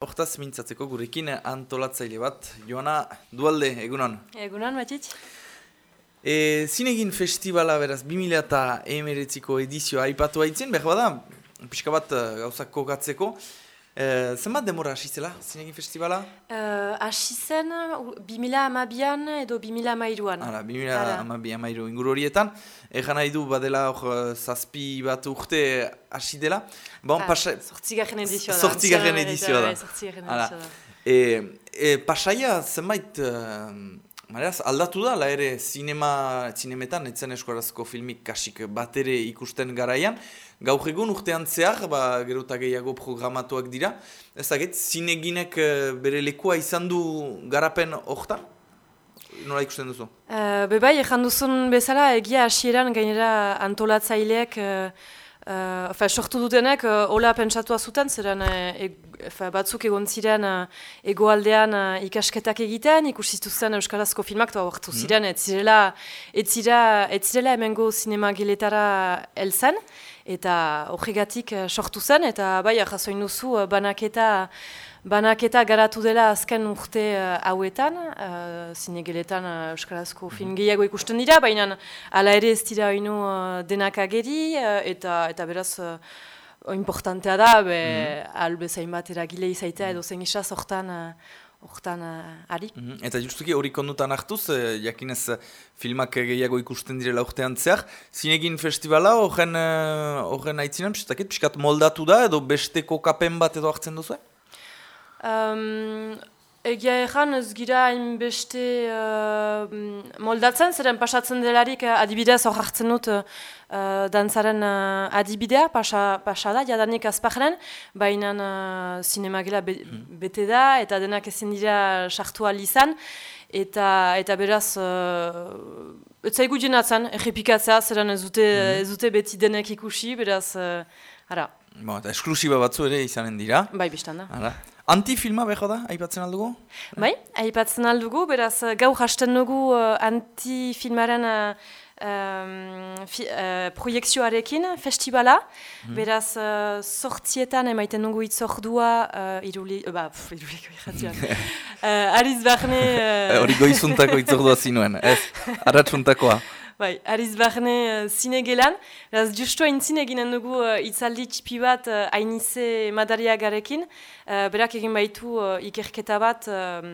Hortaz mintzatzeko gurekin antolatzaile bat, Joana Dualde, egunon. Egunon, Matitz. E, zinegin festivala beraz, 2000 eta emeretziko edizioa aipatu haitzen, behar bada, pixka bat eh, gauzak kokatzeko. E, zenbat demora hasi zela, zinegin festivala? Uh, hasi zen, 2000 amabian edo 2000 amairuan. Hala, 2000 amabian amairu inguru horietan. Egan nahi du, badela hor, zazpi bat urte hasi dela. Bon, ah, Zortzigarren edizioa da. Zortzigarren edizioa da. Zortzigarren edizioa da. E, e, pasaia zenbait uh, mareaz, aldatu da, la ere zinema, zinemetan, etzen eskorazko filmik kasik bat ere ikusten garaian. Gaur egun urtean zehar, ba, gerota gehiago programatuak dira. Ez agit, zineginek bere lekua izan du garapen hortan? Nola ikusten duzu? Uh, bebai, ezan duzun bezala, egia hasieran gainera antolatzaileak Uh, sortu dutenek, uh, hola pentsatua zuten, zeren uh, batzuk egon ziren uh, egoaldean uh, ikasketak egiten, ikusituzten Euskarazko filmak, eta horretu mhm. ziren, ez zirela, ez zirela, ez zirela emengo sinema giletara elzen, eta horregatik uh, sortu zen, eta bai, jasoin duzu, uh, banaketa, Banaketa garatu dela azken urte uh, hauetan, uh, zinegeletan uh, Euskarazko mhm. film gehiago ikusten dira, baina ala ere ez dira ino uh, denak ageri, uh, eta, eta beraz uh, importantea da, be, mm albe zain bat eragile izaitea edo zen isa hortan uh, Hortan uh, ari. Mm -hmm. Eta justuki hori kondutan hartuz, eh, jakinez filmak gehiago ikusten direla urtean zehar. Zinegin festivala horren uh, haitzinan, piskat moldatu da edo besteko kapen bat edo hartzen duzu? Um, egia egan ez gira hainbeste uh, moldatzen, zeren pasatzen delarik uh, adibidez hor hartzen dut uh, dantzaren uh, adibidea, pasa, pasa da, jadanik azpajaren, baina uh, sinemagela be, hmm. bete da, eta denak ezin dira sartu izan eta, eta beraz, uh, ez zaigu jenatzen, egipikatzea, zeren ez dute, mm. ez dute beti denek ikusi, beraz, uh, ara. Bo, eta esklusiba batzu ere izanen dira. Bai, biztan da. Antifilma beho da, aipatzen aldugu? Bai, aipatzen aldugu, beraz gau hasten dugu uh, antifilmaren uh, um, proiektzioarekin, festivala. Hmm. Beraz, uh, sortzietan emaiten dugu itzordua, uh, iruli, uh, ba, pff, iruliko irratian. uh, Ariz Barne... Hori uh... goizuntako itzordua zinuen, ez? Arratxuntakoa. Bai, ariz bahne uh, zine gelan. Beraz, justu hain zine ginen dugu uh, itzaldi txipi bat uh, hainize madaria garekin. Uh, berak egin baitu uh, ikerketa bat uh,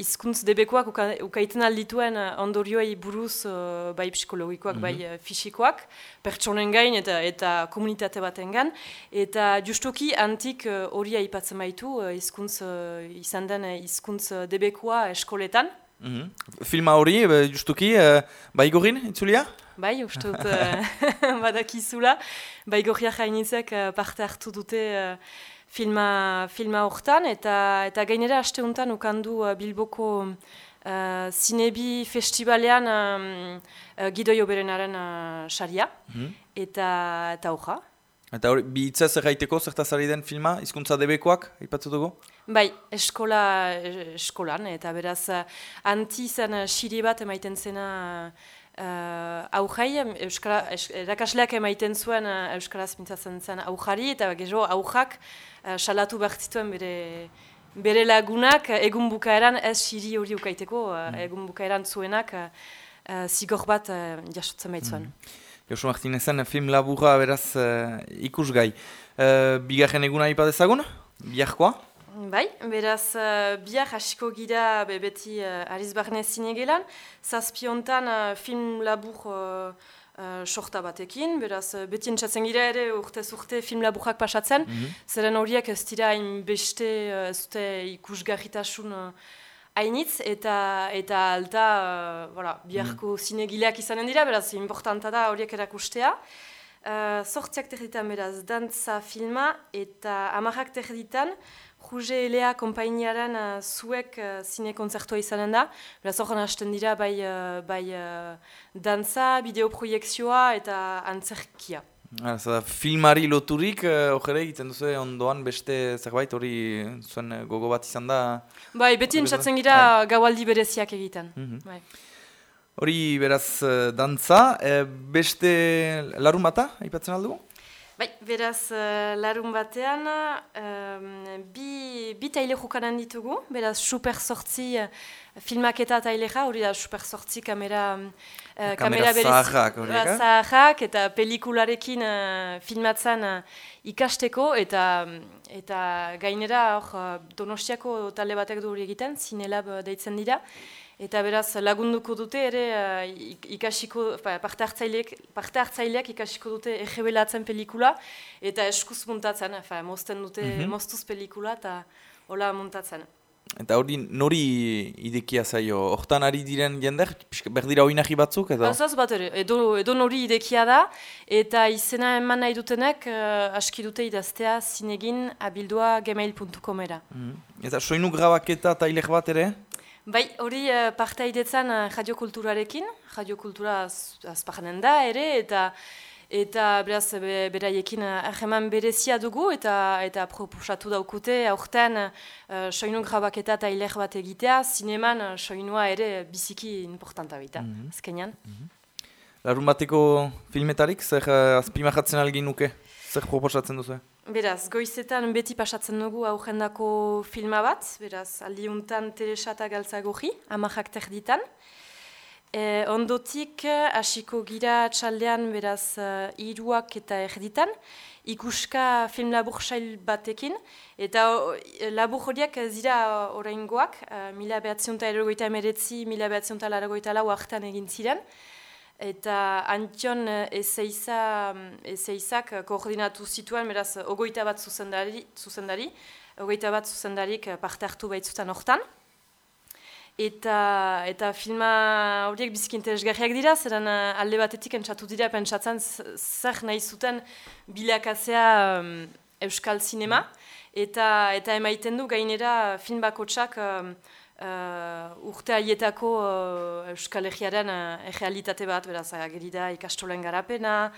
izkuntz debekoak uka, ukaiten aldituen uh, ondorioei buruz uh, bai psikologikoak, bai uh, fisikoak, pertsonen gain eta eta komunitate baten gain. Eta justuki antik hori uh, aipatzen baitu uh, izkuntz, uh, izan den izkuntz debekoa eskoletan. Mm Filma hori, justuki, uh, bai gorin, itzulia? Bai, uste dut, uh, badakizula. Bai gorriak hainizek uh, parte hartu dute uh, filma, filma hortan, eta, eta gainera haste honetan ukandu uh, Bilboko uh, Zinebi Festivalean um, uh, Gidoi Oberenaren uh, saria, mm eta, eta hoja. Eta hori, bi itzaz erraiteko zertazari den filma, izkuntza debekoak, ipatzu dugu? Bai, eskola, eskolan, eta beraz, anti zen siri bat emaiten zena uh, aujai, euskara, erakasleak emaiten zuen uh, euskaraz mintzatzen zen aujari, eta gero aujak uh, salatu behar bere, bere lagunak, egun bukaeran ez siri hori ukaiteko, uh, mm. egun bukaeran zuenak uh, zigor bat uh, jasotzen baitzuen. Mm. Josu Martinezen film laburra beraz uh, ikusgai. Uh, bigarren eguna ipadezagun? Biarkoa? Bai, beraz uh, biar hasiko gira be, beti uh, Aliz Barne zinegelan. Zazpiontan uh, film labur uh, uh, sorta batekin, beraz beti entzatzen gira ere urte urte film laburrak pasatzen. Mm -hmm. Zeren horiek ez dira beste uh, ez dute ikusgarritasun hainitz eta eta alta uh, voilà, biharko mm. zinegileak izanen dira, beraz, importanta da horiek erakustea. Uh, sortziak terditan beraz, dantza filma eta amarrak terditan, Ruge Elea kompainiaren uh, zuek uh, zine konzertua izanen da. Beraz, horren hasten dira bai, uh, bai uh, dantza, bideoproiekzioa eta antzerkia. Zada, filmari loturik, hori uh, egiten duzu ondoan beste zerbait hori zuen gogo bat izan da? Bai, beti entzatzen gira bai. gaualdi bereziak egiten. Mm bai. Hori beraz dantza, e, beste larun bata, aipatzen aldugu? Bai, beraz, uh, larun batean, um, bi, bi taile jokanan ditugu, beraz, super sortzi uh, filmaketa taileja, hori da super sortzi kamera... Uh, kamera zahak, hori Zahak, eta pelikularekin uh, filmatzen uh, ikasteko, eta, eta gainera, hor, donostiako talde batek du hori egiten, zinelab deitzen dira, Eta beraz, lagunduko dute ere uh, ikasiko, parte hartzaileak, parte hartzaileak ikasiko dute egebelatzen pelikula eta eskuz muntatzen, fa, mozten dute mm -hmm. moztuz pelikula eta hola muntatzen. Eta hori nori idekia zaio, hortan ari diren jender, berdira hori batzuk edo? Azaz bat ere, edo, edo nori idekia da, eta izena eman nahi dutenek uh, aski dute idaztea zinegin abildua gmail.com era. Mm -hmm. Eta soinu grabaketa eta ilek bat ere? Bai, hori uh, parte haidetzen uh, radiokulturarekin, radiokultura azpahanen da ere, eta eta beraz be, beraiekin uh, berezia dugu, eta eta proposatu daukute, aurten uh, soinu grabaketa eta hiler bat egitea, zineman uh, soinua ere biziki importanta baita, mm -hmm. azkenean. Mm -hmm. Larun bateko filmetarik, zer uh, azpimahatzen algin nuke, zer proposatzen duzu? Beraz, goizetan beti pasatzen dugu aurrendako filma bat, beraz, aldiuntan Teresa eta Galtza goji, amajak terditan. E, ondotik, hasiko gira txaldean, beraz, uh, iruak eta erditan, ikuska film labur batekin, eta uh, labur horiak zira oraingoak, uh, mila behatziunta erogoita emeretzi, mila behatziunta laragoita lau hartan egin ziren, Eta Antion eh, Ezeiza, mm, Ezeizak eh, koordinatu zituen, beraz, ogoita bat zuzendari, zuzendari ogoita bat zuzendarik eh, parte hartu baitzutan hortan. Eta, eta filma horiek biziki interesgarriak dira, zeren alde batetik entzatu dira pentsatzen zer nahi zuten bilakazea um, Euskal Cinema. Eta, eta emaiten du gainera film bakotsak Uh, urte haietako uh, Euskal Herriaren uh, errealitate bat, beraz, ageri da ikastolen garapena,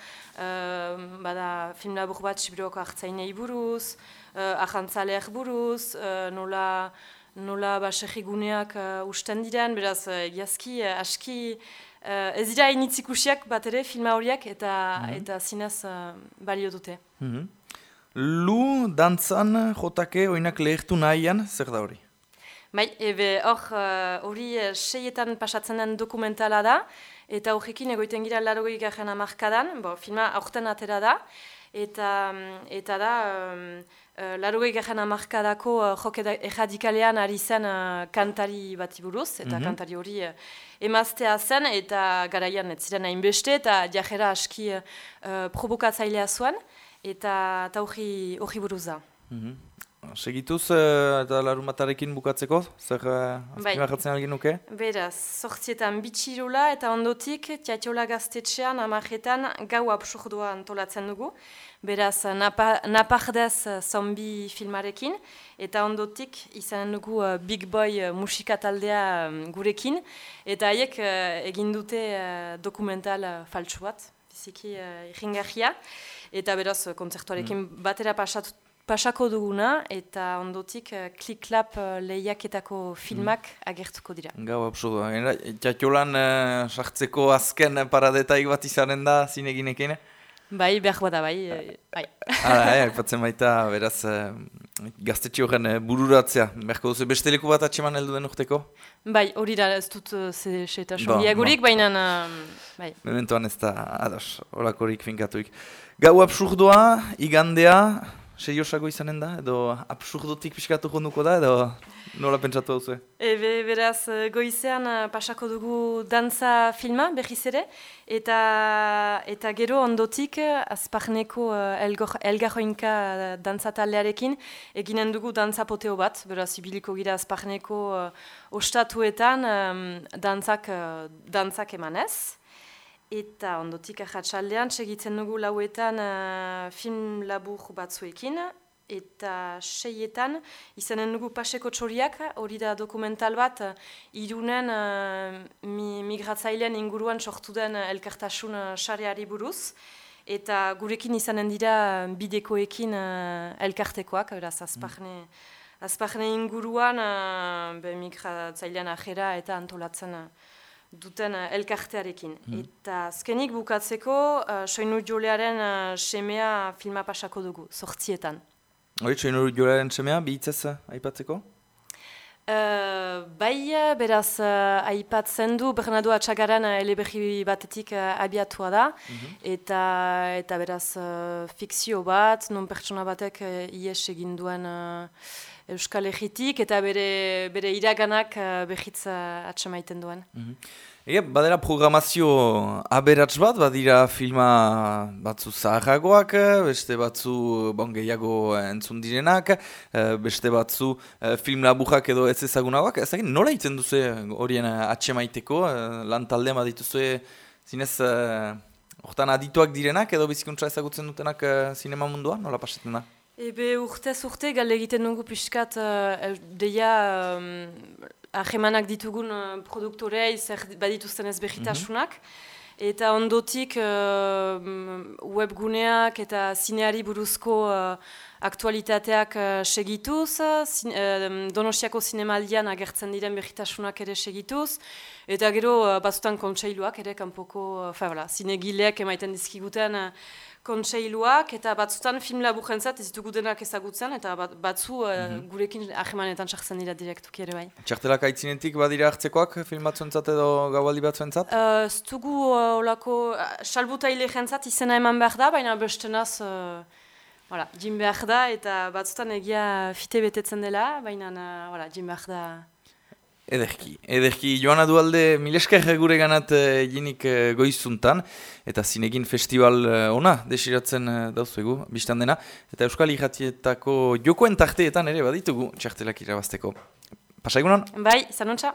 uh, bada film labur bat Sibiroko hartzainei buruz, uh, ahantzaleak buruz, uh, nola, nola baserriguneak uh, usten diren, beraz, egiazki, uh, aski, uh, ez dira initzikusiak bat ere filma horiak eta, mm eta zinez uh, balio dute. Mm Lu, dantzan, jotake, oinak lehertu nahian, zer da hori? Bai, ebe hor uh, hori uh, seietan pasatzen den dokumentala da, eta horrekin egoiten gira larogei garen amarkadan, bo, filma aurten atera da, eta, mm, eta da um, uh, larogei garen amarkadako uh, jok erradikalean ari zen uh, kantari bat buruz, eta mm kantari hori uh, emaztea zen, eta garaian ez ziren hainbeste, eta jajera aski uh, provokatzailea zuen, eta hori buruz da. Mm Segituz uh, eta larumatarekin bukatzeko, zer uh, bai. nuke? Beraz, sortzietan bitxirula eta ondotik tiatiola gaztetxean amaretan gau absurdua antolatzen dugu. Beraz, napa, napardez zombi filmarekin eta ondotik izan dugu uh, Big Boy musika taldea um, gurekin. Eta haiek uh, egin dute uh, dokumental uh, faltsu bat, biziki uh, Eta beraz, kontzertuarekin mm. batera pasatu pasako duguna eta ondotik uh, klik-klap uh, lehiaketako filmak mm. agertuko dira. Gau, absurdu. Txatxolan uh, sartzeko azken paradetaik bat izanen da zineginekin? Bai, behar bada bai. bai. Hala, eh, patzen baita, beraz, uh, gaztetxe horren uh, bururatzea. Beharko duzu beste leku bat atxeman heldu den urteko? Bai, hori da, ez dut ze eta ba, baina... bai. Mementoan ez da, ados, horakorik finkatuik. Gau absurdua, igandea, seriosago izanen da, edo absurdotik piskatu jonduko da, edo nola pentsatu hau Ebe, beraz, eh, goizean eh, pasako dugu dantza filma, behiz ere, eta, eta gero ondotik, azparneko elgarroinka dantza taldearekin, eginen dugu dantza poteo bat, beraz, ibiliko gira azparneko uh, ostatuetan um, dantzak, uh, dantzak emanez. Eta ondotik ahatsaldean segitzen dugu lauetan uh, film labur batzuekin, eta seietan izanen dugu paseko txoriak, hori da dokumental bat, irunen uh, mi, migratzailean inguruan sortu den elkartasun uh, buruz, eta gurekin izanen dira bidekoekin uh, elkartekoak, beraz azparne, azparne inguruan uh, migratzailean ajera eta antolatzen duten uh, elkartearekin. Mm. Eta azkenik bukatzeko, uh, soinu jolearen uh, semea filma pasako dugu, sortzietan. Hori, soinu jolearen semea, bihitzez aipatzeko? Uh, bai, beraz, uh, aipatzen du, Bernardo Atxagaran uh, eleberri batetik uh, abiatua da, mhm. eta, eta beraz, uh, fikzio bat, non pertsona batek uh, ies egin duen uh, Euskal Egitik, eta bere, bere iraganak uh, behitz uh, atxamaiten duen. Mm Ega, badera programazio aberats bat, badira filma batzu zaharragoak, beste batzu bon, gehiago entzun direnak, eh, beste batzu eh, film laburak edo ez ezagunagoak. Ez egin, nola iten duzu horien atxemaiteko, eh, lan taldean badituzu zinez hortan adituak direnak edo bizikuntza ezagutzen dutenak sinema mundua, nola pasetzen da? Ebe urtez urte gale egiten dugu pixkat, deia ahemanak ditugun uh, produktorei zer badituzten ez behitasunak. Eta ondotik uh, webguneak eta zineari buruzko uh, aktualitateak uh, segituz, zin, uh, donostiako zinemaldian agertzen diren behitasunak ere segituz, eta gero uh, batzutan kontseiluak ere kanpoko, uh, zinegileak emaiten dizkiguten uh, kontseiluak eta batzutan film laburrentzat ez ditugu denak ezagutzen eta batzu mm gurekin ahemanetan sartzen dira direktuki ere bai. Txartelak aitzinetik badira hartzekoak film batzuentzat edo gaualdi batzuentzat? Uh, ez dugu uh, olako uh, salbutaile jentzat izena eman behar da, baina bestenaz uh, voilà, jin behar da eta batzutan egia fite betetzen dela, baina uh, jin behar da Ederki, ederki joan adu alde milesker gure ganat jinik eh, eh, goizuntan eta zinegin festival eh, ona desiratzen dauzuegu, biztan dena eta Euskal Iratietako jokoen tarteetan ere baditugu txartelak irabazteko. Pasaigunan? Bai, zanontza.